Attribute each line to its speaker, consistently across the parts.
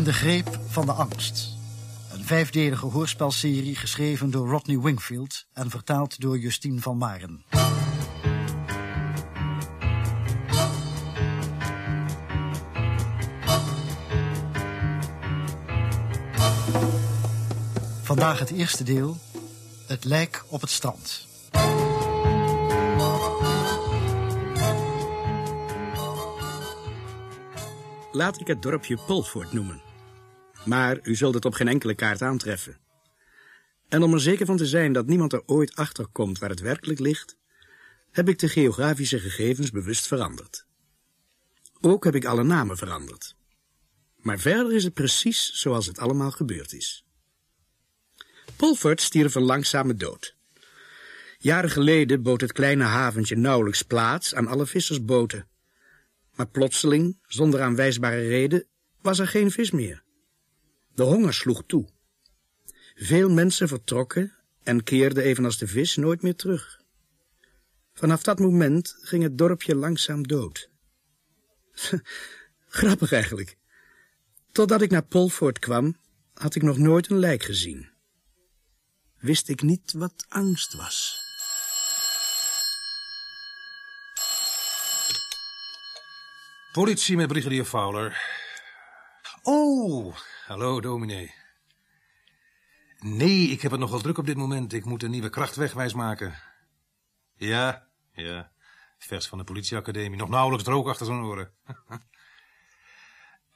Speaker 1: In de greep van de angst. Een vijfdelige hoorspelserie geschreven door Rodney Wingfield en vertaald door Justine van Maren. Vandaag het eerste deel. Het lijk op het strand.
Speaker 2: Laat ik het dorpje Polford noemen. Maar u zult het op geen enkele kaart aantreffen. En om er zeker van te zijn dat niemand er ooit achter komt waar het werkelijk ligt, heb ik de geografische gegevens bewust veranderd. Ook heb ik alle namen veranderd. Maar verder is het precies zoals het allemaal gebeurd is. Polford stierf een langzame dood. Jaren geleden bood het kleine haventje nauwelijks plaats aan alle vissersboten. Maar plotseling, zonder aanwijsbare reden, was er geen vis meer. De honger sloeg toe. Veel mensen vertrokken en keerden evenals de vis nooit meer terug. Vanaf dat moment ging het dorpje langzaam dood. Grappig eigenlijk. Totdat ik naar Polford kwam, had ik nog nooit een lijk gezien. Wist ik niet wat angst was.
Speaker 3: Politie met brigadier Fowler. Oh, hallo dominee. Nee, ik heb het nogal druk op dit moment. Ik moet een nieuwe krachtwegwijs maken. Ja, ja. Vers van de politieacademie. Nog nauwelijks droog achter zijn oren.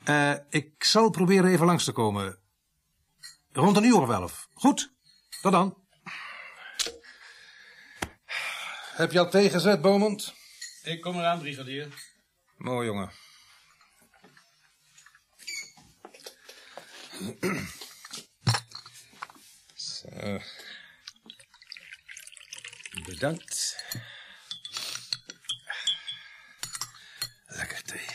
Speaker 3: uh, ik zal proberen even langs te komen. Rond een uur of elf. Goed, tot dan. Heb je al tegenzet, Beaumont?
Speaker 4: Ik kom eraan, brigadier.
Speaker 3: Mooi, jongen. Zo. Bedankt. Lekker thee.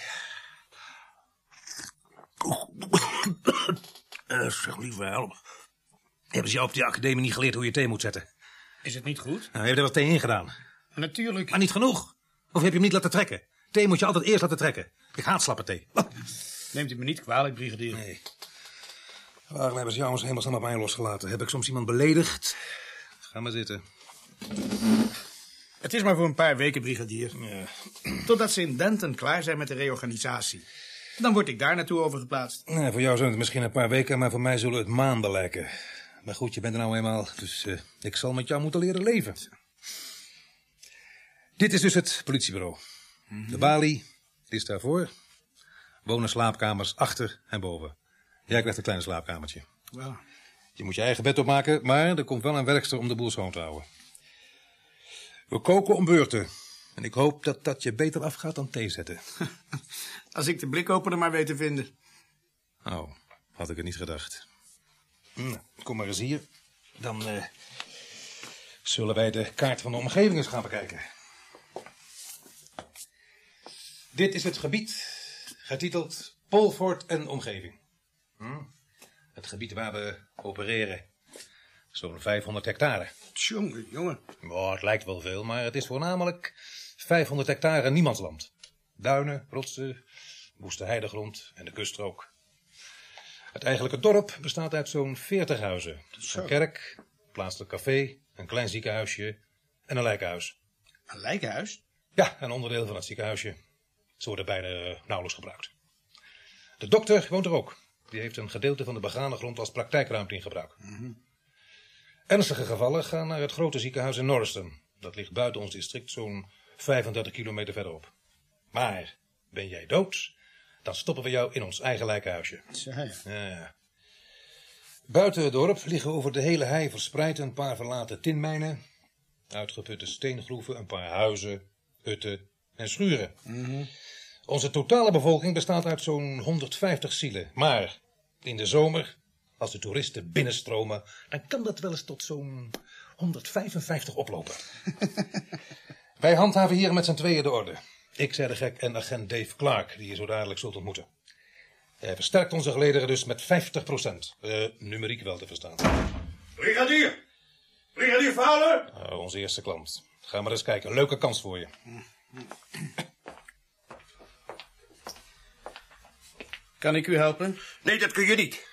Speaker 3: Uh, zeg lieve help. Hebben ze jou op die academie niet geleerd hoe je thee moet zetten?
Speaker 4: Is het niet goed?
Speaker 3: Nou, heeft er wat thee in gedaan.
Speaker 4: Natuurlijk.
Speaker 3: Maar niet genoeg. Of heb je hem niet laten trekken? Thee moet je altijd eerst laten trekken. Ik haat slappe thee.
Speaker 4: Neemt u me niet kwalijk, brigadier.
Speaker 3: Nee. Waarom hebben ze jou eens helemaal op mij losgelaten? Heb ik soms iemand beledigd? Ga maar zitten.
Speaker 4: Het is maar voor een paar weken, brigadier.
Speaker 3: Ja.
Speaker 4: Totdat ze in Denton klaar zijn met de reorganisatie. Dan word ik daar naartoe overgeplaatst.
Speaker 3: Nee, voor jou zijn het misschien een paar weken, maar voor mij zullen het maanden lijken. Maar goed, je bent er nou eenmaal, dus uh, ik zal met jou moeten leren leven. Dit is dus het politiebureau. Mm -hmm. De balie is daarvoor. Wonen slaapkamers achter en boven. Jij krijgt een klein slaapkamertje. Je moet je eigen bed opmaken, maar er komt wel een werkster om de boel schoon te houden. We koken om beurten. En ik hoop dat dat je beter afgaat dan thee zetten.
Speaker 4: Als ik de blikopener maar weet te vinden.
Speaker 3: Oh, had ik het niet gedacht. Nou, kom maar eens hier. Dan uh, zullen wij de kaart van de omgeving eens gaan bekijken. Dit is het gebied, getiteld Polford en omgeving. Hm? Het gebied waar we opereren. Zo'n 500 hectare.
Speaker 4: Jongen, jongen.
Speaker 3: Oh, het lijkt wel veel, maar het is voornamelijk 500 hectare niemandsland. Duinen, rotsen, woeste heidegrond en de kuststrook. Het eigenlijke dorp bestaat uit zo'n 40 huizen. Een kerk, een plaatselijk café, een klein ziekenhuisje en een lijkenhuis.
Speaker 4: Een lijkenhuis?
Speaker 3: Ja, een onderdeel van het ziekenhuisje. Ze worden bijna nauwelijks gebruikt. De dokter woont er ook. Die heeft een gedeelte van de begane grond als praktijkruimte in gebruik.
Speaker 4: Mm -hmm.
Speaker 3: Ernstige gevallen gaan naar het grote ziekenhuis in Norriston. Dat ligt buiten ons district zo'n 35 kilometer verderop. Maar ben jij dood, dan stoppen we jou in ons eigen lijkenhuisje.
Speaker 4: Ja.
Speaker 3: ja. Buiten het dorp liggen over de hele hei verspreid een paar verlaten tinmijnen, uitgeputte steengroeven, een paar huizen, hutten en schuren.
Speaker 4: Mm -hmm.
Speaker 3: Onze totale bevolking bestaat uit zo'n 150 zielen. Maar in de zomer, als de toeristen binnenstromen, dan kan dat wel eens tot zo'n 155 oplopen. Wij handhaven hier met z'n tweeën de orde. Ik zei de gek en agent Dave Clark, die je zo dadelijk zult ontmoeten. Hij versterkt onze gelederen dus met 50 procent. Uh, numeriek wel te verstaan.
Speaker 5: Brigadier! Brigadier Fowler!
Speaker 3: Uh, onze eerste klant. Ga maar eens kijken. Leuke kans voor je.
Speaker 4: Kan ik u helpen?
Speaker 5: Nee, dat kun je niet.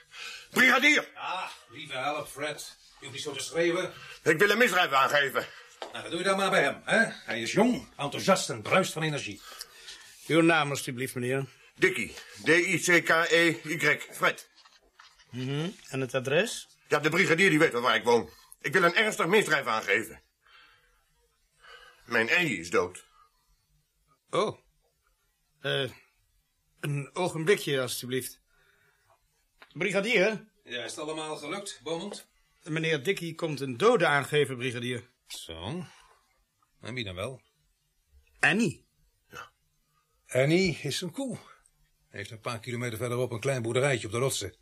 Speaker 5: Brigadier,
Speaker 3: Ah, lieve help, Fred. Je hoeft niet zo te schreeuwen.
Speaker 5: ik wil een misdrijf aangeven.
Speaker 3: Nou, doe je dan maar bij hem, hè? Hij is jong, enthousiast en bruist van energie.
Speaker 4: Uw naam, alstublieft, meneer.
Speaker 5: Dickie, D-I-C-K-E-Y, Fred.
Speaker 4: En het adres?
Speaker 5: Ja, de brigadier die weet wel waar ik woon. Ik wil een ernstig misdrijf aangeven. Mijn Annie is dood.
Speaker 4: Oh. Eh, een ogenblikje, alstublieft. Brigadier,
Speaker 3: Ja, is het allemaal gelukt, Beaumont?
Speaker 4: meneer Dickie komt een dode aangeven, brigadier.
Speaker 3: Zo. En wie dan wel?
Speaker 4: Annie.
Speaker 3: Annie is een koe. Hij heeft een paar kilometer verderop een klein boerderijtje op de rotsen.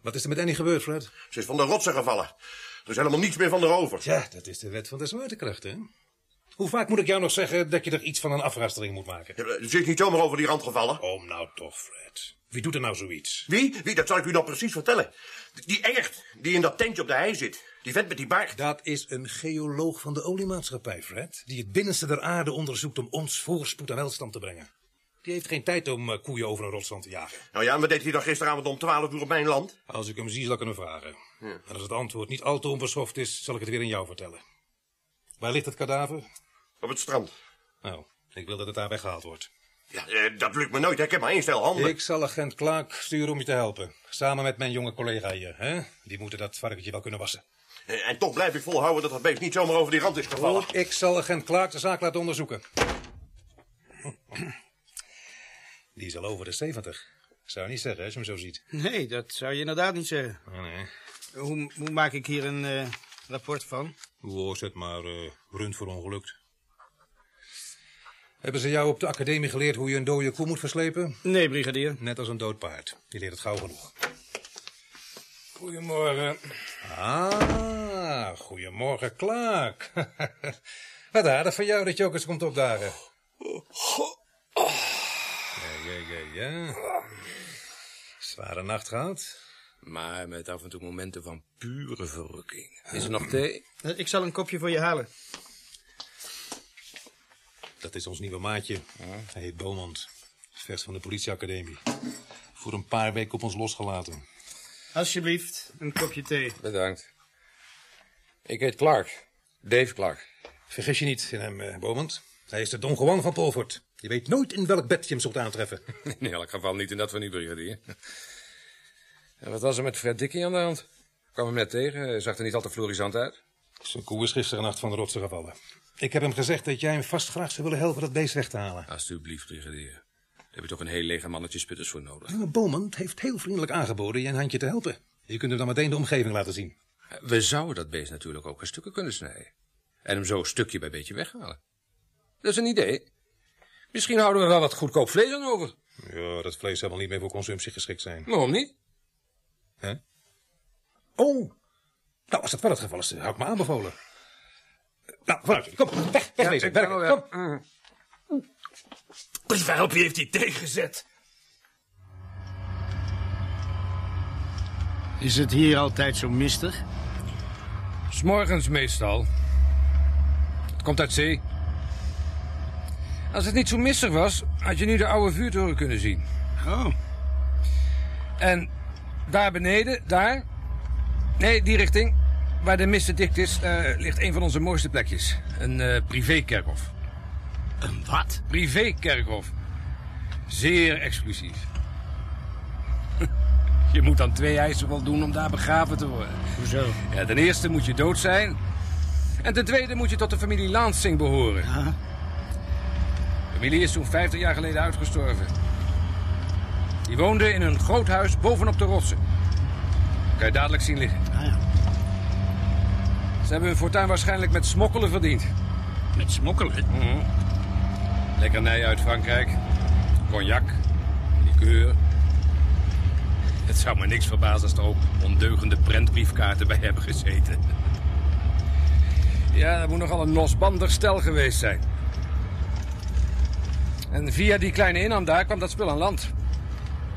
Speaker 3: Wat is er met Annie gebeurd, Fred?
Speaker 5: Ze is van de rotsen gevallen. Er is helemaal niets meer van haar over.
Speaker 3: Ja, dat is de wet van de zwaartekracht, hè? Hoe vaak moet ik jou nog zeggen dat je er iets van een afrastering moet maken?
Speaker 5: Ja, Ze is niet zomaar over die rand gevallen.
Speaker 3: Kom nou toch, Fred. Wie doet er nou zoiets?
Speaker 5: Wie? Wie? Dat zal ik u nog precies vertellen. Die Engert, die in dat tentje op de hei zit. Die vent met die baard.
Speaker 3: Dat is een geoloog van de oliemaatschappij, Fred. Die het binnenste der aarde onderzoekt om ons voorspoed en welstand te brengen. Die heeft geen tijd om eh, koeien over een rotsland te jagen.
Speaker 5: Nou ja, en wat deed hij dan gisteravond om 12 uur op mijn land?
Speaker 3: Als ik hem zie, zal ik hem vragen. En als het antwoord niet al te onbeschoft is, zal ik het weer aan jou vertellen. Waar ligt het kadaver?
Speaker 5: Op het strand.
Speaker 3: Nou, ik wil dat het daar weggehaald wordt.
Speaker 5: Ja, eh, dat lukt me nooit. hè. Ik heb maar één stel handen.
Speaker 3: Ik zal agent Klaak sturen om je te helpen. Samen met mijn jonge collega hier, hè? Die moeten dat varkentje wel kunnen wassen.
Speaker 5: Eh, En toch blijf ik volhouden dat dat beest niet zomaar over die rand is gevallen.
Speaker 3: Goed, ik zal agent Klaak de zaak laten onderzoeken. Die is al over de 70. Zou je niet zeggen, als je hem zo ziet.
Speaker 4: Nee, dat zou je inderdaad niet zeggen.
Speaker 3: Oh, nee.
Speaker 4: Hoe, hoe maak ik hier een eh, rapport van?
Speaker 3: Oh, zet maar eh rund voor ongelukt. Hebben ze jou op de academie geleerd hoe je een dode koe moet verslepen?
Speaker 4: Nee, brigadier.
Speaker 3: Net als een dood paard. Je leert het gauw genoeg. Goedemorgen. Ah, goedemorgen, Klaak. Wat aardig van jou dat je ook eens komt opdagen. Ja, ja, ja, ja. Zware nacht gehad?
Speaker 6: Maar met af en toe momenten van pure verrukking. Is er nog thee?
Speaker 4: Eh, Ik zal een kopje voor je halen.
Speaker 3: Dat is ons nieuwe maatje. Hij heet Beaumont. Vers van de politieacademie. Voor een paar weken op ons losgelaten.
Speaker 4: Alsjeblieft, een kopje thee.
Speaker 6: Bedankt. Ik heet Clark. Dave Clark.
Speaker 3: Vergis je niet in hem, eh, Beaumont. Hij is de Don Juan van Polvoort. Je weet nooit in welk bed je hem zult aantreffen.
Speaker 6: In elk geval niet in dat van u, brigadier. En wat was er met Fred Dickie aan de hand? Ik kwam hem net tegen. Hij zag er niet al te florisant uit.
Speaker 3: Zijn koe is gisteren nacht van de rotsen gevallen. Ik heb hem gezegd dat jij hem vast graag zou willen helpen dat beest weg te halen.
Speaker 6: Alsjeblieft, brigadier. Daar heb je toch een heel leger mannetje sputters voor nodig.
Speaker 3: Maar Beaumont heeft heel vriendelijk aangeboden je een handje te helpen. Je kunt hem dan meteen de omgeving laten zien.
Speaker 6: We zouden dat beest natuurlijk ook in stukken kunnen snijden. En hem zo stukje bij beetje weghalen. Dat is een idee. Misschien houden we wel wat goedkoop vlees aan over.
Speaker 3: Ja, dat vlees zal wel niet meer voor consumptie geschikt zijn.
Speaker 6: Waarom niet?
Speaker 3: Hè? Oh, nou als dat wel het geval is, hou ik me aanbevolen. Nou, vooruit jullie. Kom, weg, wegwezen,
Speaker 6: ik
Speaker 3: werken,
Speaker 6: wel,
Speaker 3: kom.
Speaker 4: Waarop heeft hij tegengezet? Is het hier altijd zo mistig?
Speaker 6: S'morgens meestal. Het komt uit zee. Als het niet zo mistig was, had je nu de oude vuurtoren kunnen zien.
Speaker 4: Oh,
Speaker 6: En daar beneden, daar... Nee, die richting, waar de mist dicht is, eh, ligt een van onze mooiste plekjes. Een eh privékerkhof.
Speaker 4: een wat?
Speaker 6: Privékerkhof. Zeer exclusief. Je moet dan twee eisen voldoen om daar begraven te worden.
Speaker 4: Hoezo?
Speaker 6: Ja, ten eerste moet je dood zijn. En ten tweede moet je tot de familie Lansing behoren.
Speaker 4: Ja.
Speaker 6: De familie is toen 50 jaar geleden uitgestorven. Die woonde in een groot huis bovenop de rotsen. Kan je dadelijk zien liggen.
Speaker 4: Ah, ja.
Speaker 6: Ze hebben hun fortuin waarschijnlijk met smokkelen verdiend.
Speaker 4: Met smokkelen?
Speaker 6: Lekkernij uit Frankrijk. Cognac. Liqueur. Het zou me niks verbazen als er ook ondeugende prentbriefkaarten bij hebben gezeten. Ja, dat moet nogal een losbandig stel geweest zijn. En via die kleine inham daar kwam dat spul aan land.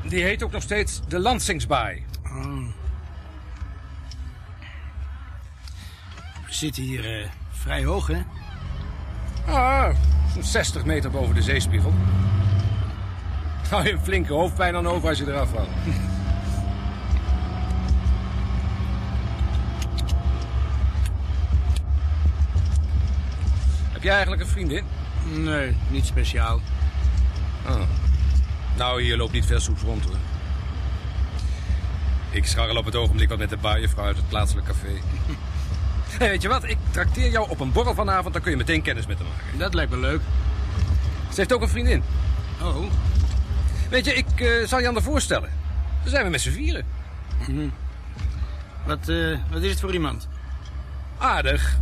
Speaker 6: Die heet ook nog steeds de Lansingsbaai.
Speaker 4: We zitten hier eh, vrij hoog, hè?
Speaker 6: Ah, zo'n 60 meter boven de zeespiegel. Hou je een flinke hoofdpijn aan over als je eraf valt. Heb jij eigenlijk een vriendin?
Speaker 2: Nee, niet speciaal.
Speaker 6: Oh. Nou, hier loopt niet veel soeps rond hoor. Ik scharrel op het ogenblik wat met de buienvrouw uit het plaatselijk café. Hey, weet je wat? Ik trakteer jou op een borrel vanavond, dan kun je meteen kennis met haar maken.
Speaker 2: Dat lijkt me leuk.
Speaker 6: Ze heeft ook een vriendin.
Speaker 2: Oh,
Speaker 6: Weet je, ik eh, zal je aan haar voorstellen. Dan zijn we met z'n vieren.
Speaker 2: wat, eh, wat is het voor iemand?
Speaker 6: Aardig.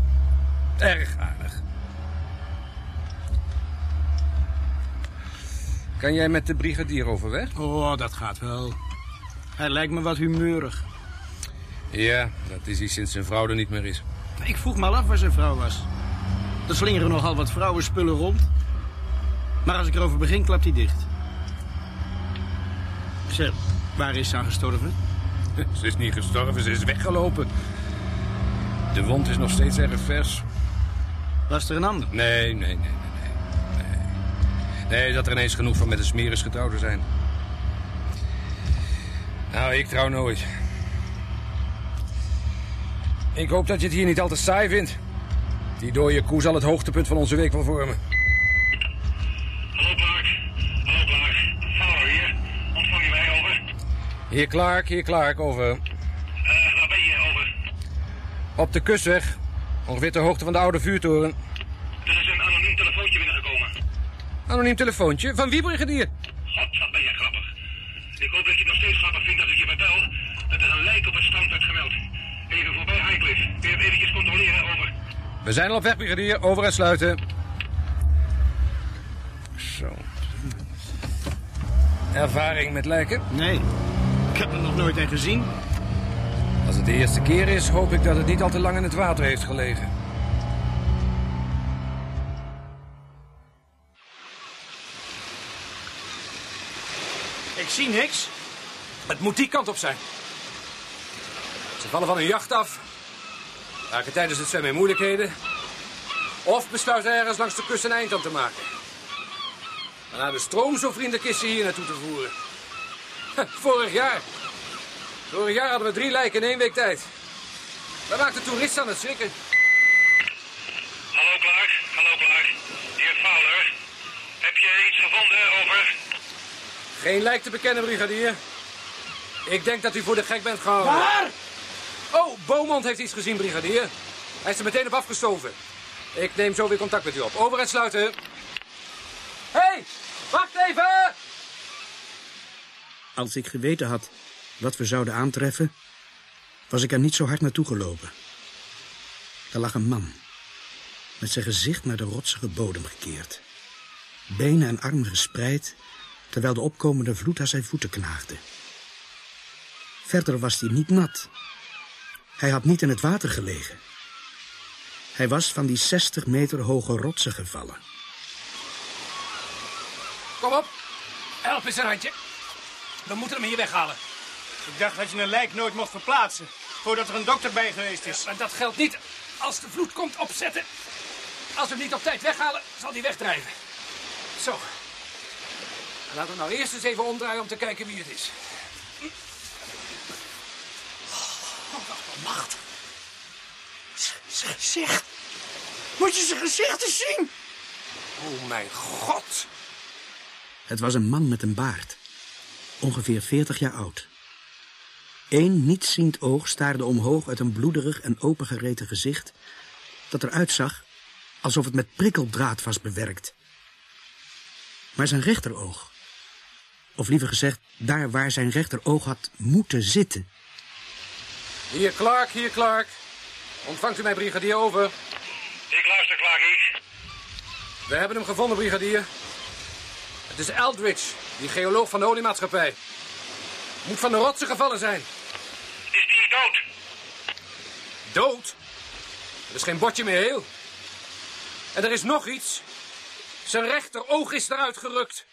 Speaker 6: Erg aardig. Kan jij met de brigadier overweg?
Speaker 2: Oh, dat gaat wel. Hij lijkt me wat humeurig.
Speaker 6: Ja, dat is hij sinds zijn vrouw er niet meer is.
Speaker 2: Ik vroeg me al af waar zijn vrouw was. Er slingeren nogal wat vrouwenspullen rond. Maar als ik erover begin, klapt hij dicht. Zeg, waar is ze aan gestorven?
Speaker 6: Ze is niet gestorven, ze is weggelopen. De wond is nog steeds erg vers.
Speaker 2: Was er een ander?
Speaker 6: Nee, nee, nee, nee, nee. Nee, dat er ineens genoeg van met een smeris getrouwd te zijn. Nou, ik trouw nooit. Ik hoop dat je het hier niet al te saai vindt. Die dode koe zal het hoogtepunt van onze week wel vormen.
Speaker 7: Hallo Clark. Hallo Clark. Hier. Ontvang je mij over?
Speaker 6: Hier Clark, hier Clark, over.
Speaker 7: Eh, waar ben je over?
Speaker 6: Op de kustweg. Ongeveer ter hoogte van de oude vuurtoren.
Speaker 7: Er is een anoniem telefoontje binnengekomen.
Speaker 6: Anoniem telefoontje. Van wie, brigadier?
Speaker 7: God, wat ben je grappig. Ik hoop dat je het nog steeds grappig vindt als ik je vertel dat er een lijk op het strand werd gemeld. Even voorbij Highcliff. Kun je het eventjes controleren? Over.
Speaker 6: We zijn al op weg, brigadier. Over en sluiten. Zo. Ervaring met lijken?
Speaker 2: Nee, ik heb er nog nooit een gezien.
Speaker 6: Als het de eerste keer is, hoop ik dat het niet al te lang in het water heeft gelegen.
Speaker 2: Ik zie niks.
Speaker 6: Het moet die kant op zijn. Ze vallen van hun jacht af. Raken tijdens het zwemmen in moeilijkheden. Of besluiten ergens langs de kust een eind aan te maken. Waarna de stroom zo vriendelijk is ze hier naartoe te voeren. Vorig jaar. Vorig jaar hadden we drie lijken in één week tijd. Dat maakt de toeristen aan het schrikken.
Speaker 7: Hallo Clark. Hallo Clark. Hier Fowler. Heb je iets gevonden? Over.
Speaker 6: Geen lijk te bekennen, brigadier. Ik denk dat u voor de gek bent gehouden. Waar? Oh, Beaumont heeft iets gezien, brigadier. Hij is er meteen op afgestoven. Ik neem zo weer contact met u op. Over en sluiten. Hé, hey, wacht even!
Speaker 2: Als ik geweten had wat we zouden aantreffen, was ik er niet zo hard naartoe gelopen. Er lag een man, met zijn gezicht naar de rotsige bodem gekeerd. Benen en armen gespreid, terwijl de opkomende vloed aan zijn voeten knaagde. Verder was hij niet nat. Hij had niet in het water gelegen. Hij was van die 60 meter hoge rotsen gevallen.
Speaker 6: Kom op. Help eens een handje. We moeten hem hier weghalen.
Speaker 4: Ik dacht dat je een lijk nooit mocht verplaatsen. Voordat er een dokter bij geweest is.
Speaker 6: Maar dat geldt niet als de vloed komt opzetten. Als we hem niet op tijd weghalen, zal hij wegdrijven. Zo. Laten we nou eerst eens even omdraaien om te kijken wie het is.
Speaker 4: Macht. Zijn gezicht. Moet je zijn gezicht eens zien?
Speaker 6: Oh mijn god.
Speaker 2: Het was een man met een baard. Ongeveer 40 jaar oud. Eén nietsziend oog staarde omhoog uit een bloederig en opengereten gezicht... dat eruit zag alsof het met prikkeldraad was bewerkt. Maar zijn rechteroog, of liever gezegd... daar waar zijn rechteroog had moeten zitten...
Speaker 6: Hier Clark, hier Clark. Ontvangt u mij, brigadier, over.
Speaker 7: Ik luister, Clarkie.
Speaker 6: We hebben hem gevonden, brigadier. Het is Eldridge, die geoloog van de oliemaatschappij. Moet van de rotsen gevallen zijn.
Speaker 7: Is die dood?
Speaker 6: Dood? Er is geen botje meer heel. En er is nog iets. Zijn rechteroog is eruit gerukt.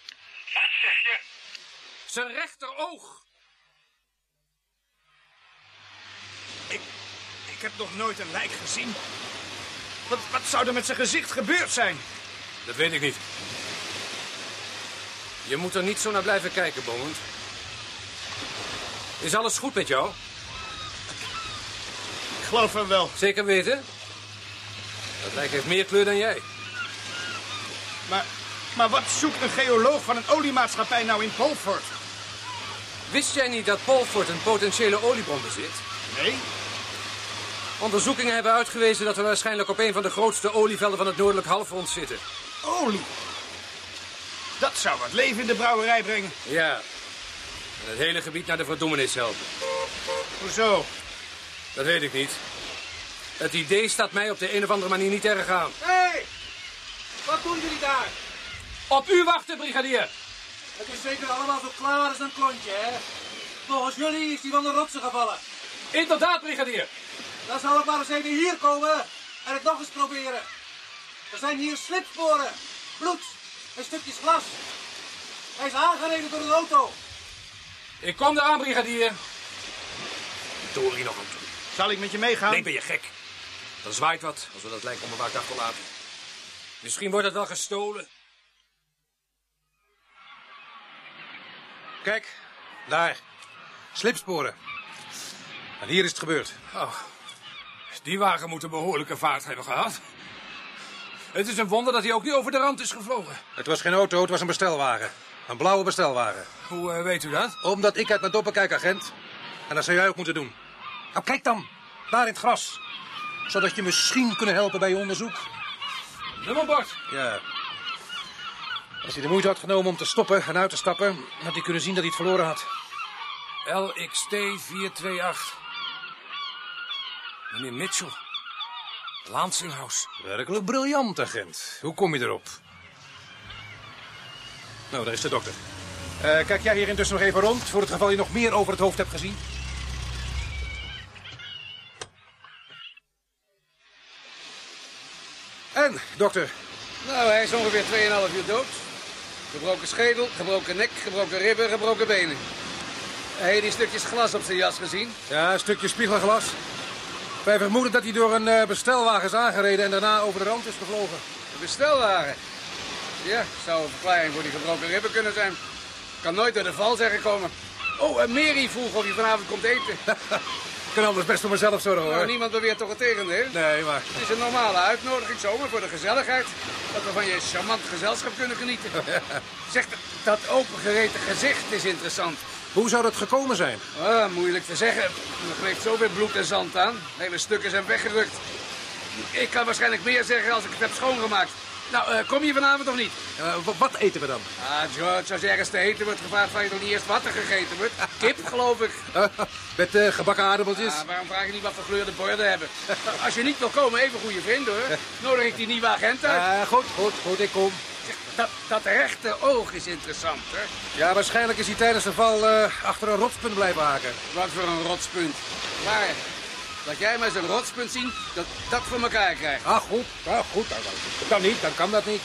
Speaker 7: Wat zeg je?
Speaker 6: Zijn rechteroog.
Speaker 4: Ik heb nog nooit een lijk gezien. Wat, wat zou er met zijn gezicht gebeurd zijn?
Speaker 6: Dat weet ik niet. Je moet er niet zo naar blijven kijken, Beaumont. Is alles goed met jou?
Speaker 4: Ik geloof hem wel.
Speaker 6: Zeker weten? Dat lijk heeft meer kleur dan jij.
Speaker 4: Maar, maar wat zoekt een geoloog van een oliemaatschappij nou in Polford?
Speaker 6: Wist jij niet dat Polford een potentiële oliebron bezit?
Speaker 4: Nee?
Speaker 6: Onderzoekingen hebben uitgewezen dat we waarschijnlijk op een van de grootste olievelden van het noordelijk halfrond zitten.
Speaker 4: Olie. Dat zou wat leven in de brouwerij brengen.
Speaker 6: Ja. En het hele gebied naar de verdoemenis helpen.
Speaker 4: Hoezo?
Speaker 6: Dat weet ik niet. Het idee staat mij op de een of andere manier niet erg aan.
Speaker 8: Hé! Hey, wat doen jullie daar?
Speaker 6: Op u wachten, brigadier!
Speaker 8: Het is zeker allemaal zo klaar als een klontje, hè? Volgens jullie is die van de rotsen gevallen.
Speaker 6: Inderdaad, brigadier!
Speaker 8: Dan zal ik maar eens even hier komen en het nog eens proberen. Er zijn hier slipsporen, bloed en stukjes glas. Hij is aangereden door een auto.
Speaker 6: Ik kom eraan, brigadier. Tori nog aan toe.
Speaker 4: Zal ik met je meegaan?
Speaker 6: Nee, ben je gek? Dan zwaait wat als we dat lijk onbewaakt achterlaten. Misschien wordt het wel gestolen.
Speaker 3: Kijk, daar. Slipsporen. En hier is het gebeurd.
Speaker 6: Oh, die wagen moet een behoorlijke vaart hebben gehad. Het is een wonder dat hij ook niet over de rand is gevlogen.
Speaker 3: Het was geen auto, het was een bestelwagen. Een blauwe bestelwagen.
Speaker 6: Hoe eh, weet u dat?
Speaker 3: Omdat ik uit mijn doppen kijk, agent. En dat zou jij ook moeten doen. Nou, kijk dan. Daar in het gras. Zodat je misschien kunnen helpen bij je onderzoek.
Speaker 6: Nummerbord.
Speaker 3: Ja. Als hij de moeite had genomen om te stoppen en uit te stappen... had hij kunnen zien dat hij het verloren had.
Speaker 6: LXT 428. Meneer Mitchell. Lansinghouse.
Speaker 3: Werkelijk briljant, agent. Hoe kom je erop? Nou, daar is de dokter. Eh, kijk jij hier intussen nog even rond... voor het geval je nog meer over het hoofd hebt gezien? En, dokter?
Speaker 9: Nou, hij is ongeveer 2,5 uur dood. Gebroken schedel, gebroken nek, gebroken ribben, gebroken benen. Heb je die stukjes glas op zijn jas gezien?
Speaker 3: Ja, een stukje spiegelglas. Wij vermoeden dat hij door een eh, bestelwagen is aangereden... en daarna over de rand is gevlogen.
Speaker 9: Een bestelwagen. Ja, zou een verklaring voor die gebroken ribben kunnen zijn. Kan nooit door de val zijn gekomen. Oh, en Mary vroeg of je vanavond komt eten.
Speaker 3: Ik kan anders best voor mezelf zorgen, hoor.
Speaker 9: Nou, niemand beweert toch het tegendeel?
Speaker 3: Nee, maar...
Speaker 9: Het is een normale uitnodiging zomaar voor de gezelligheid. Dat we van je charmant gezelschap kunnen genieten. Zeg, dat opengereten gezicht is interessant.
Speaker 3: Hoe zou dat gekomen zijn?
Speaker 9: Ah, moeilijk te zeggen. Er kleeft zoveel bloed en zand aan. Hele stukken zijn weggerukt. Ik kan waarschijnlijk meer zeggen als ik het heb schoongemaakt. Nou, eh, kom je vanavond of niet?
Speaker 3: Eh, wat eten we dan?
Speaker 9: Ah, George, als ergens te eten wordt gevraagd, van je toch niet eerst wat er gegeten wordt? Kip, geloof ik.
Speaker 3: Met eh, gebakken aardappeltjes?
Speaker 9: Ah, waarom vraag je niet wat voor kleurde borden hebben? Als je niet wil komen, even goede vriend hoor. Nodig ik die nieuwe agent uit.
Speaker 3: Goed, goed, goed, ik kom.
Speaker 9: Dat, dat rechte oog is interessant, hè?
Speaker 3: Ja, waarschijnlijk is hij tijdens de val eh, achter een rotspunt blijven haken.
Speaker 9: Wat voor een rotspunt. Maar, dat jij maar zo'n rotspunt zien, dat dat voor elkaar krijgt.
Speaker 3: Ah, goed, ah, goed. Dan, niet, dan kan dat niet.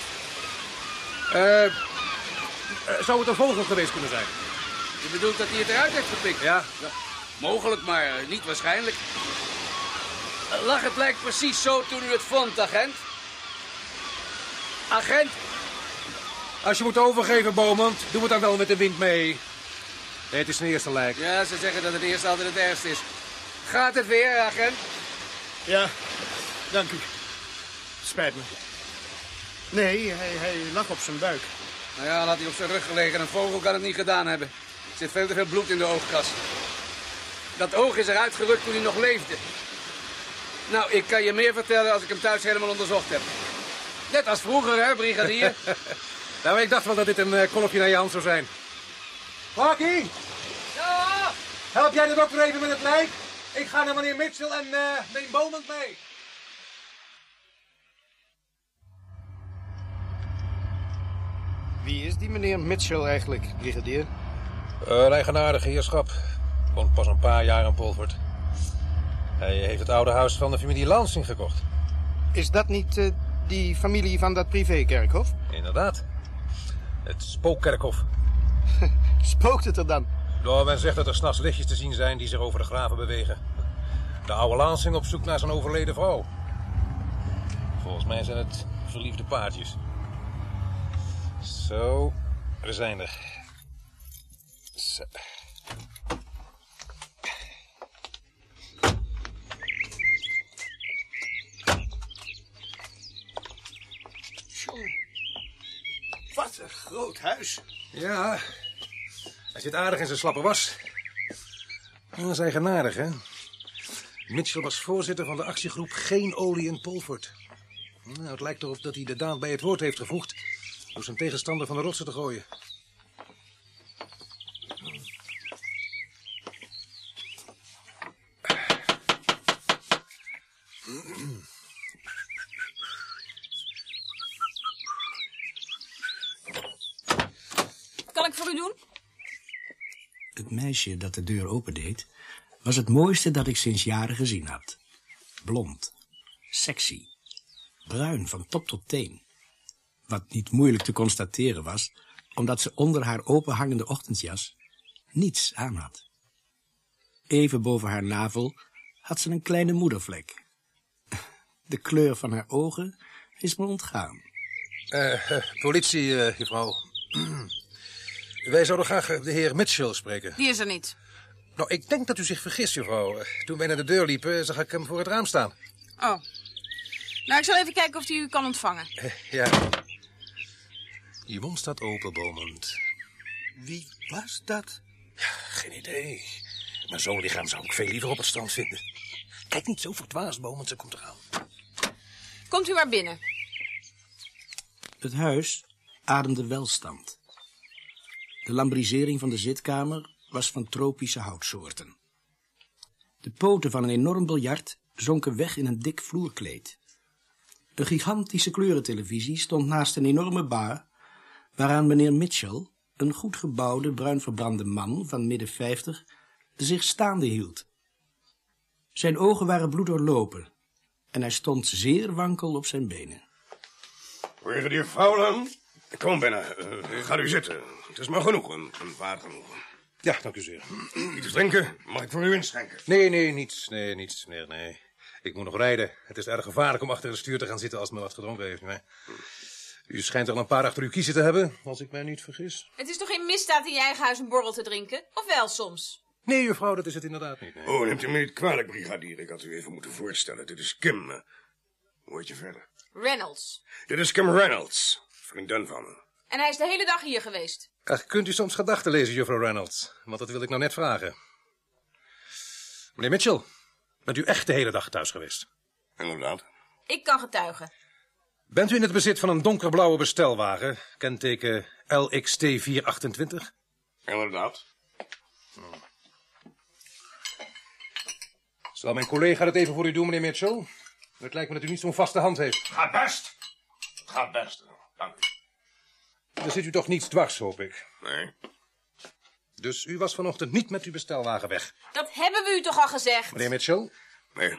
Speaker 3: Eh, eh, zou het een vogel geweest kunnen zijn?
Speaker 9: Je bedoelt dat hij het eruit heeft gepikt?
Speaker 3: Ja.
Speaker 9: Mogelijk, maar niet waarschijnlijk. Lag het lijk precies zo toen u het vond, agent? Agent,
Speaker 3: Als je moet overgeven, Beaumont, doe het dan wel met de wind mee. Nee, het is een eerste lijk.
Speaker 9: Ja, ze zeggen dat het eerste altijd het ergste is. Gaat het weer, agent?
Speaker 4: Ja, dank u. Spijt me. Nee, hij, hij lag op zijn buik.
Speaker 9: Nou ja, laat hij op zijn rug gelegen. Een vogel kan het niet gedaan hebben. Er zit veel te veel bloed in de oogkas. Dat oog is eruit gerukt toen hij nog leefde. Nou, ik kan je meer vertellen als ik hem thuis helemaal onderzocht heb. Net als vroeger, hè, brigadier?
Speaker 3: Nou, ik dacht wel dat dit een uh, kolfje naar je hand zou zijn.
Speaker 8: Parky! Ja? Help jij de dokter even met het lijk? Ik ga naar meneer Mitchell en eh neem Beaumont mee.
Speaker 4: Wie is die meneer Mitchell eigenlijk, brigadier?
Speaker 3: Een eigenaardige heerschap. Woont pas een paar jaar in Polvoort. Hij heeft het oude huis van de familie Lansing gekocht.
Speaker 4: Is dat niet eh, die familie van dat privékerkhof?
Speaker 3: Inderdaad. Het spookkerkhof.
Speaker 4: Spookt het er dan?
Speaker 3: Nou, men zegt dat er s'nachts lichtjes te zien zijn die zich over de graven bewegen. De oude Lansing op zoek naar zijn overleden vrouw. Volgens mij zijn het verliefde paardjes. Zo. We zijn er. Zo.
Speaker 5: Een groot huis.
Speaker 3: Ja, hij zit aardig in zijn slappe was. Dat is eigenaardig, hè? Mitchell was voorzitter van de actiegroep Geen Olie in Polford. Nou, het lijkt erop dat hij de daad bij het woord heeft gevoegd... door zijn tegenstander van de rotsen te gooien.
Speaker 2: Dat de deur opendeed, was het mooiste dat ik sinds jaren gezien had. Blond, sexy, bruin van top tot teen. Wat niet moeilijk te constateren was, omdat ze onder haar openhangende ochtendjas niets aan had. Even boven haar navel had ze een kleine moedervlek. De kleur van haar ogen is me ontgaan.
Speaker 3: Eh, eh, politie, eh, juffrouw. Wij zouden graag eh, de heer Mitchell spreken.
Speaker 10: Die is er niet.
Speaker 3: Nou, ik denk dat u zich vergist. Eh, Toen wij naar de deur liepen, zag ik hem voor het raam staan.
Speaker 10: Oh. Nou, ik zal even kijken of hij u kan ontvangen.
Speaker 3: Eh, Ja. Je mond staat open, Beaumont.
Speaker 5: Wie was dat?
Speaker 3: Geen idee. Maar zo'n lichaam zou ik veel liever op het strand vinden. Kijk niet zo verdwaasd, Beaumont, ze komt eraan.
Speaker 10: Komt u maar binnen.
Speaker 2: Het huis ademde welstand. De lambrisering van de zitkamer was van tropische houtsoorten. De poten van een enorm biljart zonken weg in een dik vloerkleed. Een gigantische kleurentelevisie stond naast een enorme bar, waaraan meneer Mitchell, een goed gebouwde, bruin man van midden vijftig, zich staande hield. Zijn ogen waren bloeddoorlopen en hij stond zeer wankel op zijn benen.
Speaker 5: Brigadier Fowler? Kom binnen. Eh, ga u zitten. Het is maar genoeg, een, een waar genoegen.
Speaker 3: Ja, dank u zeer.
Speaker 5: Iets drinken? Mag ik voor u inschenken?
Speaker 3: Nee, nee, niets. Nee, niets. Nee, nee. Ik moet nog rijden. Het is erg gevaarlijk om achter het stuur te gaan zitten als men wat gedronken heeft. Nee. U schijnt er een paar achter uw kiezen te hebben, als ik mij niet vergis.
Speaker 10: Het is toch geen misdaad in je eigen huis een borrel te drinken? Of wel soms?
Speaker 3: Nee, juffrouw, dat is het inderdaad niet. Nee.
Speaker 5: Oh, neemt u me niet kwalijk, brigadier. Ik had u even moeten voorstellen. Dit is Kim. eh, Hoe heet je verder?
Speaker 10: Reynolds.
Speaker 5: Dit is Kim Reynolds. Vriendin van me.
Speaker 10: En hij is de hele dag hier geweest.
Speaker 3: Ach, kunt u soms gedachten lezen, juffrouw Reynolds? Want dat wil ik nou net vragen. Meneer Mitchell, bent u echt de hele dag thuis geweest?
Speaker 5: Inderdaad.
Speaker 10: Ik kan getuigen.
Speaker 3: Bent u in het bezit van een donkerblauwe bestelwagen, kenteken LXT 428?
Speaker 5: Inderdaad.
Speaker 3: Zal mijn collega dat even voor u doen, meneer Mitchell? Het lijkt me dat u niet zo'n vaste hand heeft.
Speaker 5: Gaat best. Het gaat best. Dank u.
Speaker 3: Er zit u toch niets dwars, hoop ik.
Speaker 5: Nee.
Speaker 3: Dus u was vanochtend niet met uw bestelwagen weg,
Speaker 10: Dat hebben we u toch al gezegd?
Speaker 3: meneer Mitchell?
Speaker 5: Nee.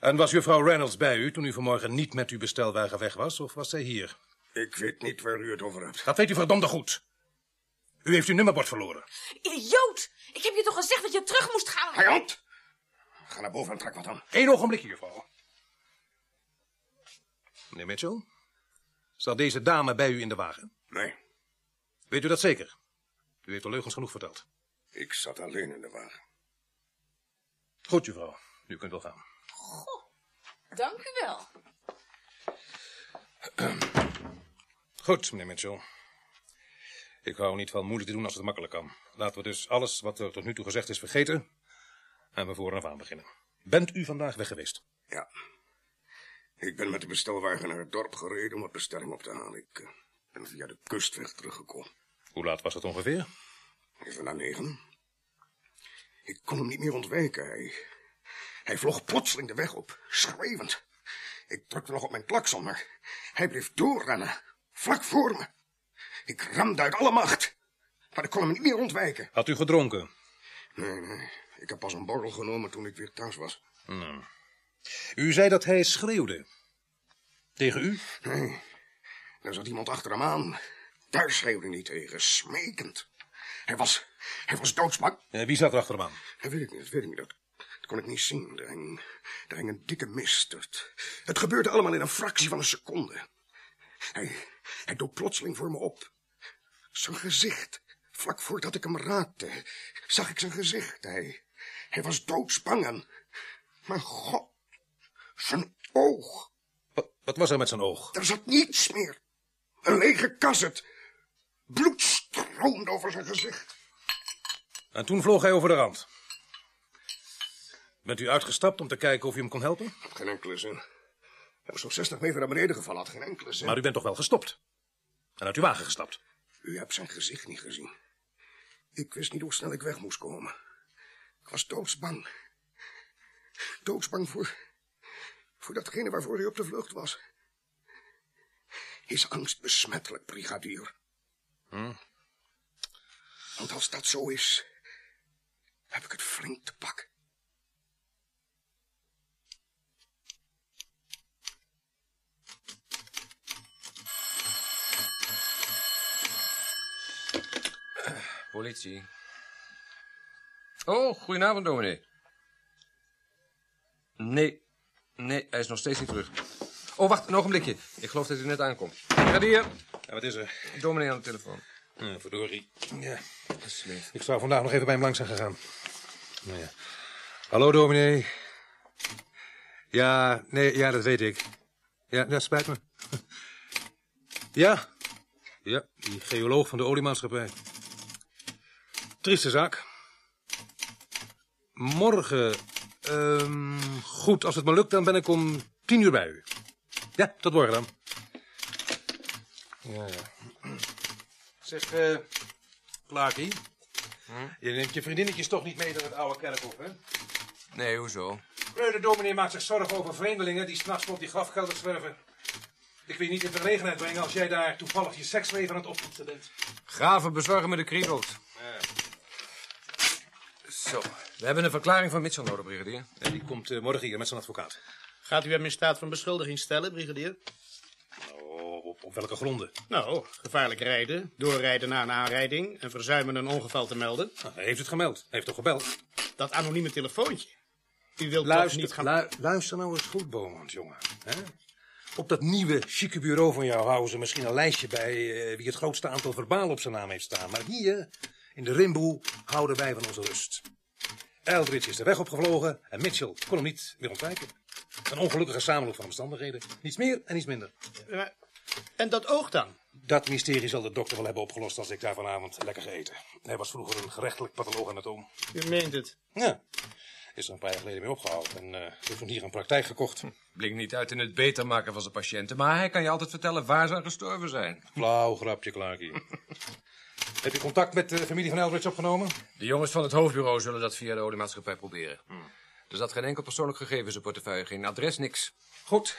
Speaker 3: En was juffrouw Reynolds bij u toen u vanmorgen niet met uw bestelwagen weg was, of was zij hier?
Speaker 5: Ik weet niet waar u het over hebt.
Speaker 3: Dat weet u verdomde goed. U heeft uw nummerbord verloren.
Speaker 10: Idioot! Ik heb je toch gezegd dat je terug moest gaan?
Speaker 5: Hayant! Ga naar boven en trek wat aan.
Speaker 3: Eén ogenblikje, juffrouw. Meneer Mitchell, zat deze dame bij u in de wagen?
Speaker 5: Nee,
Speaker 3: Weet u dat zeker? U heeft al leugens genoeg verteld.
Speaker 5: ik zat alleen in de wagen.
Speaker 3: Goed, juffrouw. U kunt wel gaan.
Speaker 10: Dank u wel.
Speaker 3: Goed, meneer Mitchell. Ik hou niet van moeilijk te doen als het makkelijk kan. Laten we dus alles wat er tot nu toe gezegd is vergeten... en we voor af aan beginnen. Bent u vandaag weg geweest?
Speaker 5: Ja. Ik ben met de bestelwagen naar het dorp gereden om wat bestelling op te halen. Ik eh, ben via de kustweg teruggekomen.
Speaker 3: Hoe laat was dat ongeveer?
Speaker 5: Even na negen. Ik kon hem niet meer ontwijken. Hij, hij vloog plotseling de weg op, schreeuwend. Ik drukte nog op mijn klakson, maar hij bleef doorrennen. Vlak voor me. Ik ramde uit alle macht. Maar ik kon hem niet meer ontwijken.
Speaker 3: Had u gedronken?
Speaker 5: Nee, nee. Ik heb pas een borrel genomen toen ik weer thuis was.
Speaker 3: Nou. U zei dat hij schreeuwde. Tegen u?
Speaker 5: Nee. Er zat iemand achter hem aan. Daar schreeuwde hij niet tegen, smekend. Hij was, hij was doodsbang.
Speaker 3: Eh, wie zat er achter hem aan?
Speaker 5: Dat weet ik niet, dat weet ik niet. Dat, dat kon ik niet zien. Er hing, er hing een dikke mist. Het, het gebeurde allemaal in een fractie van een seconde. Hij, hij dook plotseling voor me op. Zijn gezicht. Vlak voordat ik hem raakte, zag ik zijn gezicht. Hij, hij was doodsbang en... Mijn god, zijn oog.
Speaker 3: Wat, wat was er met zijn oog?
Speaker 5: Er zat niets meer. Een lege kasset. Bloed stroomde over zijn gezicht.
Speaker 3: En toen vloog hij over de rand. Bent u uitgestapt om te kijken of u hem kon helpen?
Speaker 5: Geen enkele zin. Hij was zo'n 60 meter naar beneden gevallen, had geen enkele zin.
Speaker 3: Maar u bent toch wel gestopt? En uit uw wagen gestapt?
Speaker 5: U hebt zijn gezicht niet gezien. Ik wist niet hoe snel ik weg moest komen. Ik was doodsbang. Doodsbang voor... voor datgene waarvoor hij op de vlucht was. Is angst besmettelijk, brigadier?
Speaker 3: Hm?
Speaker 5: Want als dat zo is, heb ik het flink te pak.
Speaker 6: Politie. Oh, goedenavond, dominee. Nee, nee, hij is nog steeds niet terug. Oh, wacht, een ogenblikje. Ik geloof dat hij net aankomt. Brigadier.
Speaker 3: Ja, wat is er?
Speaker 6: Dominee aan de telefoon.
Speaker 3: Ja, verdorie. Ja.
Speaker 6: Alsjeblieft.
Speaker 3: Ik zou vandaag nog even bij hem langs zijn gegaan. Nou ja. Hallo, dominee. Ja, nee, ja, dat weet ik. Ja, dat spijt me. Ja. Ja, die geoloog van de oliemaatschappij. Trieste zaak. Morgen, ehm, goed, als het me lukt, dan ben ik om tien uur bij u. Ja, tot morgen dan. Ja, ja. Zeg, eh, Clarkie. Je neemt je vriendinnetjes toch niet mee naar het oude kerkhof, hè?
Speaker 6: Nee, hoezo?
Speaker 3: Nee, de dominee maakt zich zorgen over vreemdelingen die s'nachts op die grafkelder zwerven. Ik wil je niet in verlegenheid brengen als jij daar toevallig je seksleven aan het opvoeden bent.
Speaker 6: Graven bezorgen me de kriebels. Zo, we hebben een verklaring van Mitchell nodig, brigadier.
Speaker 3: En die komt eh, morgen hier met zijn advocaat.
Speaker 2: Gaat u hem in staat van beschuldiging stellen, brigadier?
Speaker 3: Oh, op, op welke gronden?
Speaker 2: Nou, gevaarlijk rijden, doorrijden na een aanrijding en verzuimen een ongeval te melden.
Speaker 3: Nou, hij heeft het gemeld. Hij heeft toch gebeld?
Speaker 2: Dat anonieme telefoontje. U wilt
Speaker 3: Luister,
Speaker 2: toch niet gaan...
Speaker 3: lu- luister nou eens goed, Bomans, jongen. Hè? Op dat nieuwe, chique bureau van jou houden ze misschien een lijstje bij eh, wie het grootste aantal verbalen op zijn naam heeft staan. Maar hier, in de rimboe, houden wij van onze rust. Eldridge is de weg opgevlogen en Mitchell kon hem niet meer ontwijken. Een ongelukkige samenloop van omstandigheden. Niets meer en niets minder.
Speaker 2: En dat oog dan?
Speaker 3: Dat mysterie zal de dokter wel hebben opgelost als ik daar vanavond lekker ga eten. Hij was vroeger een gerechtelijk patholoog-anatoom.
Speaker 2: U meent het.
Speaker 3: Ja, is er een paar jaar geleden mee opgehouden en eh heeft van hier een praktijk gekocht.
Speaker 6: Blinkt niet uit in het beter maken van zijn patiënten, maar hij kan je altijd vertellen waar ze aan gestorven zijn.
Speaker 3: Flauw grapje, Clarkie. Heb je contact met de familie van Eldridge opgenomen?
Speaker 6: De jongens van het hoofdbureau zullen dat via de oliemaatschappij proberen. Er zat geen enkel persoonlijk gegeven in zijn portefeuille, geen adres, niks.
Speaker 3: Goed.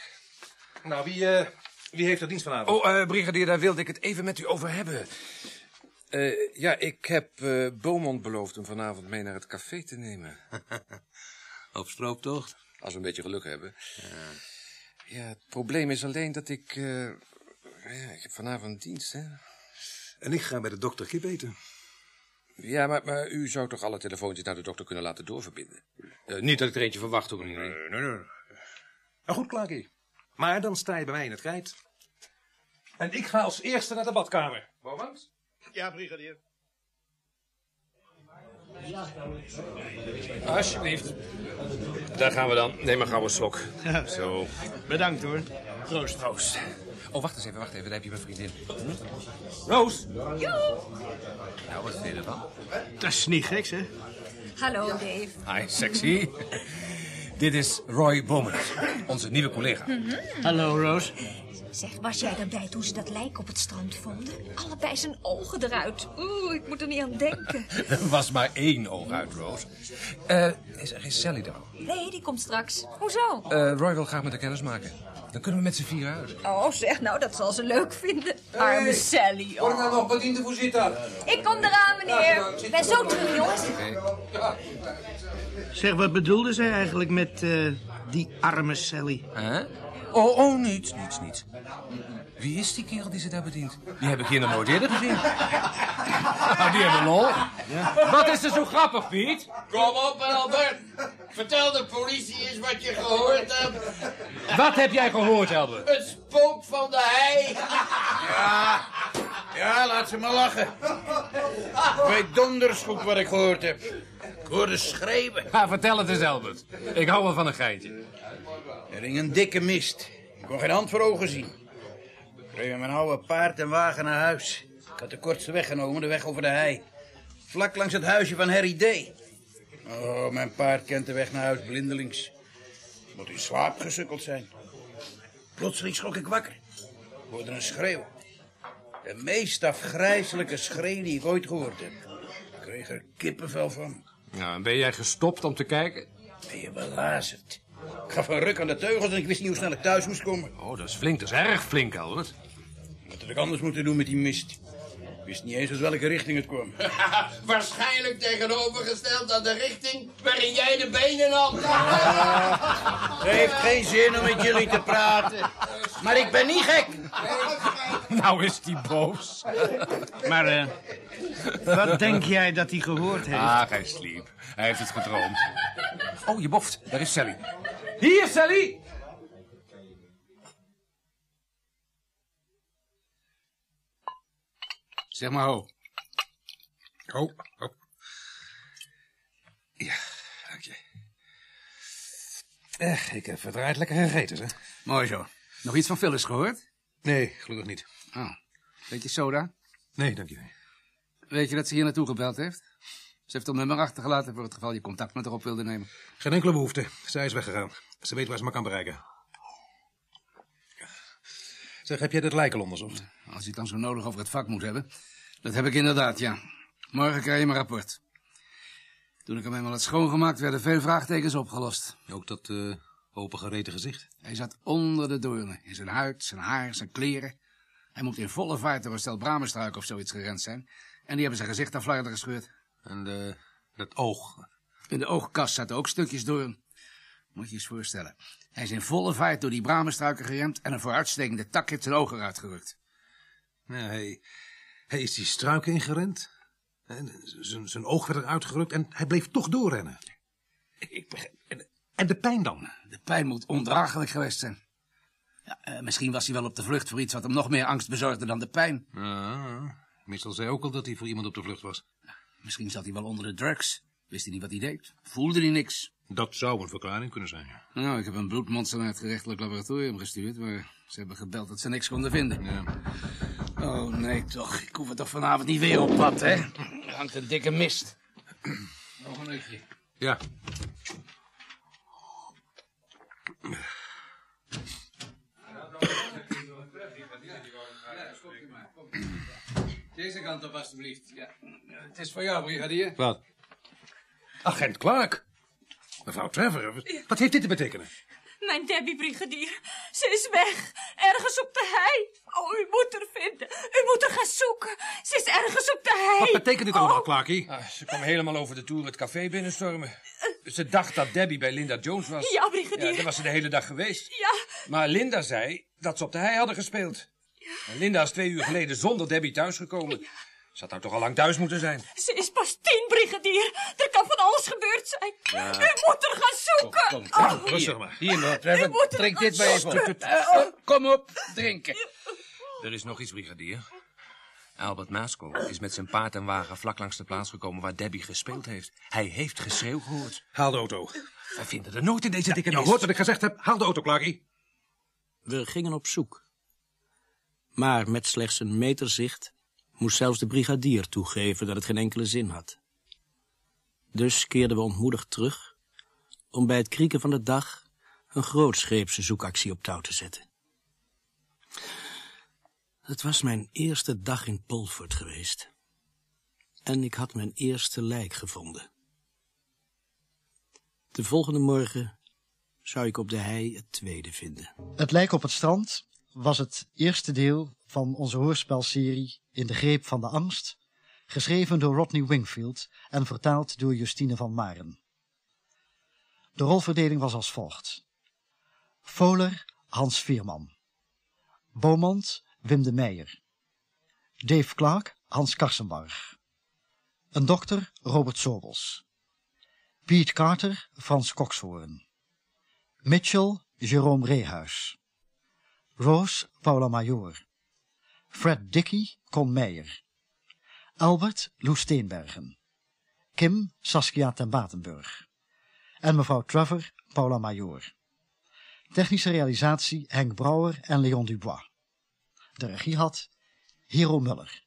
Speaker 3: Nou, wie, eh, wie heeft er dienst vanavond?
Speaker 6: Oh, eh, brigadier, daar wilde ik het even met u over hebben. Eh, ja, ik heb eh Beaumont beloofd hem vanavond mee naar het café te nemen.
Speaker 3: Op strooptocht?
Speaker 6: Als we een beetje geluk hebben. Ja, het probleem is alleen dat ik... eh, ja, ik heb vanavond dienst, hè.
Speaker 3: En ik ga bij de dokter Kip eten.
Speaker 6: Ja, maar, maar u zou toch alle telefoontjes naar de dokter kunnen laten doorverbinden? Eh, niet dat ik er eentje verwacht, hoor.
Speaker 3: Nee, nee, nee. Nou goed, Clarkie. Maar dan sta je bij mij in het krijt. En ik ga als eerste naar de badkamer.
Speaker 6: Beaumont?
Speaker 2: Ja, brigadier.
Speaker 6: Alsjeblieft. Daar gaan we dan. Neem maar gauw een slok. Zo.
Speaker 2: Bedankt hoor. Proost.
Speaker 6: Proost. Oh, wacht eens even, wacht even. Daar heb je mijn vriendin.
Speaker 3: Roos!
Speaker 6: Nou, wat vind je ervan?
Speaker 2: Dat is niet gek, hè?
Speaker 11: Hallo, Dave.
Speaker 6: Hi, sexy. Dit is Roy Beaumont, onze nieuwe collega.
Speaker 2: Hallo, Roos.
Speaker 11: Zeg, was jij erbij toen ze dat lijk op het strand vonden? Allebei zijn ogen eruit. Oeh, ik moet er niet aan denken.
Speaker 6: Er was maar één oog uit, Rose. Eh, is er geen Sally dan?
Speaker 11: Nee, die komt straks. Hoezo?
Speaker 6: Eh, Roy wil graag met haar kennis maken. Dan kunnen we met z'n vier uit.
Speaker 11: Oh, zeg nou, dat zal ze leuk vinden. Arme Sally.
Speaker 9: Word
Speaker 11: Oh.
Speaker 9: nou nog bediende voorzitter.
Speaker 11: Ik kom eraan, meneer. Ik ben zo terug, jongens.
Speaker 2: Zeg, wat bedoelde zij eigenlijk met eh, die arme Sally?
Speaker 6: Hè? Oh, oh, niets, niets, niets. Wie is die kerel die ze daar bedient? Die heb ik hier nog nooit eerder gezien. Nou, die hebben lol. Wat is er zo grappig, Piet?
Speaker 12: Kom op, Albert. Vertel de politie eens wat je gehoord hebt.
Speaker 6: Wat heb jij gehoord, Albert?
Speaker 12: Het spook van de hei.
Speaker 9: Ja, ja, laat
Speaker 12: ze maar lachen. Ik weet donders goed wat ik gehoord heb. Ik hoorde schreeuwen.
Speaker 6: Ja, vertel het eens, Albert. Ik hou wel van een geintje.
Speaker 12: Er hing een dikke mist. Ik kon geen hand voor ogen zien. Ik reed met mijn oude paard en wagen naar huis. Ik had de kortste weg genomen, de weg over de hei. Vlak langs het huisje van Harry D. Oh, mijn paard kent de weg naar huis blindelings. Moet in slaap gesukkeld zijn. Plotseling schrok ik wakker. Ik hoorde een schreeuw. De meest afgrijzelijke schreeuw die ik ooit gehoord heb. Ik kreeg er kippenvel van.
Speaker 6: Nou, en ben jij gestopt om te kijken?
Speaker 12: Ben je belazerd? Ik gaf een ruk aan de teugels en ik wist niet hoe snel ik thuis moest komen.
Speaker 6: Oh, dat is flink. Dat is erg flink, Albert.
Speaker 12: Wat had ik anders moeten doen met die mist? Ik wist niet eens uit welke richting het kwam.
Speaker 13: Waarschijnlijk tegenovergesteld aan de richting waarin jij de benen had.
Speaker 12: Het heeft geen zin om met jullie te praten. Maar ik ben niet gek.
Speaker 6: Nou is die boos.
Speaker 14: Maar eh, wat denk jij dat hij gehoord heeft?
Speaker 6: Ah, hij sliep. Hij heeft het gedroomd. Oh, je boft. Daar is Sally. Hier, Sally!
Speaker 9: Zeg maar ho.
Speaker 3: Oh, oh. Ja, dank je. Eh, ik heb verdraaid lekker gegeten, zeg.
Speaker 9: Mooi zo. Nog iets van Phyllis gehoord?
Speaker 3: Nee, gelukkig niet.
Speaker 9: Oh. Beetje soda?
Speaker 3: Nee, dank je.
Speaker 9: Weet je dat ze hier naartoe gebeld heeft? Ze heeft een nummer achtergelaten voor het geval je contact met haar op wilde nemen.
Speaker 3: Geen enkele behoefte. Zij is weggegaan. Ze weet waar ze me kan bereiken. Zeg, heb jij dat lijk al onderzocht?
Speaker 9: Als je het dan zo nodig over het vak moet hebben. Dat heb ik inderdaad, ja. Morgen krijg je mijn rapport. Toen ik hem eenmaal had schoongemaakt, werden veel vraagtekens opgelost.
Speaker 3: Ook dat uh, opengereten gezicht?
Speaker 9: Hij zat onder de doornen. In zijn huid, zijn haar, zijn kleren. Hij moet in volle vaart door een stel bramenstruik of zoiets gerend zijn. En die hebben zijn gezicht aan flarden gescheurd.
Speaker 3: En de, dat oog?
Speaker 9: In de oogkast zaten ook stukjes doorn. Moet je eens voorstellen. Hij is in volle vaart door die bramenstruiken geremd... en een vooruitstekende tak heeft zijn ogen eruit gerukt.
Speaker 3: Ja, hij, hij is die struiken ingerend. Zijn, oog werd eruit gerukt en hij bleef toch doorrennen. Ik begrijp, en, en de pijn dan?
Speaker 9: De pijn moet ondraaglijk geweest zijn. Ja, uh, misschien was hij wel op de vlucht voor iets wat hem nog meer angst bezorgde dan de pijn.
Speaker 3: Ja, Mitchell zei ook al dat hij voor iemand op de vlucht was.
Speaker 9: Misschien zat hij wel onder de drugs. Wist hij niet wat hij deed. Voelde hij niks.
Speaker 3: Dat zou een verklaring kunnen zijn, ja.
Speaker 9: Nou, ik heb een bloedmonster naar het gerechtelijk laboratorium gestuurd... maar ze hebben gebeld dat ze niks konden vinden.
Speaker 3: Ja.
Speaker 9: Oh, nee toch. Ik hoef het toch vanavond niet weer op pad, hè? Er hangt een dikke mist. Nog een uurtje.
Speaker 3: Ja.
Speaker 9: Deze kant op, alstublieft. Ja. Het is voor jou, brigadier.
Speaker 3: Wat? Agent Clark. Mevrouw Trevor, wat heeft dit te betekenen?
Speaker 11: Mijn Debbie, brigadier. Ze is weg. Ergens op de hei. Oh, u moet haar vinden. U moet haar gaan zoeken. Ze is ergens op de hei.
Speaker 3: Wat betekent dit allemaal,
Speaker 11: oh.
Speaker 3: Clarkie?
Speaker 6: Ah, ze kwam helemaal over de toer het café binnenstormen. Ze dacht dat Debbie bij Linda Jones was.
Speaker 11: Ja, brigadier.
Speaker 6: Ja, daar was ze de hele dag geweest.
Speaker 11: Ja.
Speaker 6: Maar Linda zei dat ze op de hei hadden gespeeld. Ja. En Linda is twee uur geleden zonder Debbie thuisgekomen. Ja. Ze had nou toch al lang thuis moeten zijn.
Speaker 11: Ze is pas tien, brigadier. Er kan van alles gebeurd zijn. Ja. U moet er gaan zoeken.
Speaker 3: Kom, kom, kom. Oh. Rustig maar.
Speaker 9: Hier, mevrouw. Drink dit bij even op. Uh, kom op, drinken.
Speaker 6: Er is nog iets, brigadier. Albert Maskell is met zijn paard en wagen vlak langs de plaats gekomen waar Debbie gespeeld heeft. Hij heeft geschreeuw gehoord.
Speaker 3: Haal de auto.
Speaker 6: Wij vinden er nooit in deze dikke
Speaker 3: ja, Je hoort wat ik gezegd heb. Haal de auto, Clarkie.
Speaker 2: We gingen op zoek. Maar met slechts een meter zicht moest zelfs de brigadier toegeven dat het geen enkele zin had. Dus keerden we ontmoedigd terug om bij het krieken van de dag een grootscheepse zoekactie op touw te zetten. Het was mijn eerste dag in Polford geweest. En ik had mijn eerste lijk gevonden. De volgende morgen zou ik op de hei het tweede vinden.
Speaker 1: Het lijk op het strand was het eerste deel van onze hoorspelserie In de greep van de angst, geschreven door Rodney Wingfield en vertaald door Justine van Maren. De rolverdeling was als volgt. Foler Hans Vierman. Beaumont Wim de Meijer. Dave Clark Hans Karsenbarg. Een dokter Robert Sobels. Piet Carter Frans Kokshoorn. Mitchell Jerome Rehuis. Rose Paula Major. Fred Dickey Con Meijer. Albert Loes Steenbergen. Kim Saskia ten Batenburg. En mevrouw Trevor Paula Major. Technische realisatie Henk Brouwer en Leon Dubois. De regie had Hero Muller.